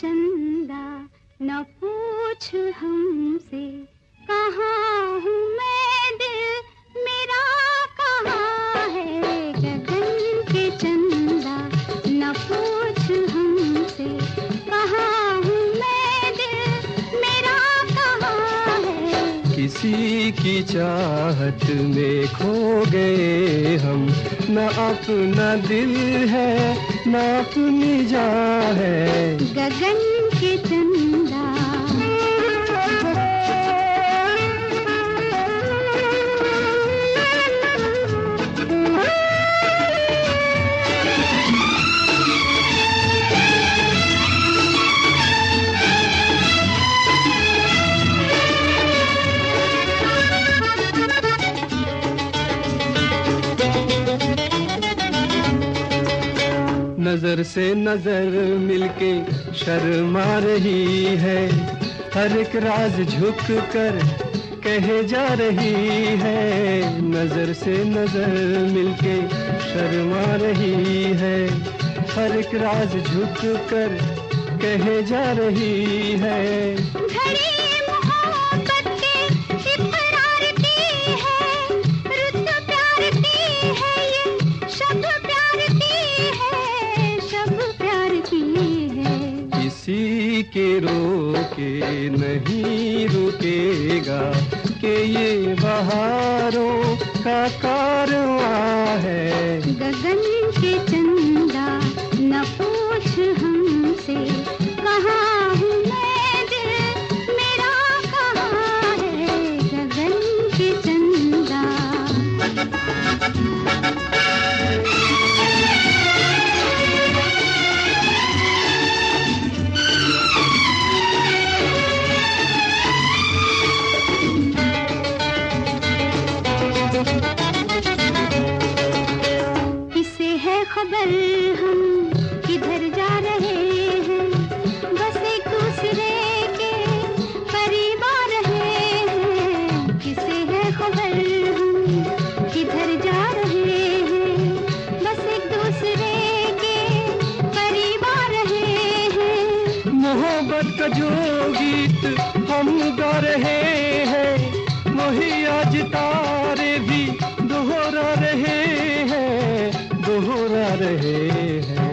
चंदा न पूछ हमसे। किसी की चाहत में खो गए हम। न अपना दिल है, न अपनी जा है। गगन के नज़र से नज़र मिलके शर्मा रही है। हर एक राज झुक कर कहे जा रही है। नज़र से नज़र मिलके शर्मा रही है। हर एक राज झुक कर कहे जा रही है। के रोके नहीं रुकेगा के ये बहारों का कारवा है। गगन के चंदा हम किधर जा रहे हैं? बस एक दूसरे के आ रहे हैं। किसे है खबर हम किधर जा रहे हैं? बस एक दूसरे के आ रहे हैं। मोहब्बत का जो गीत हम गा रहे हैं, वही आज मुस्कुरा रहे हैं।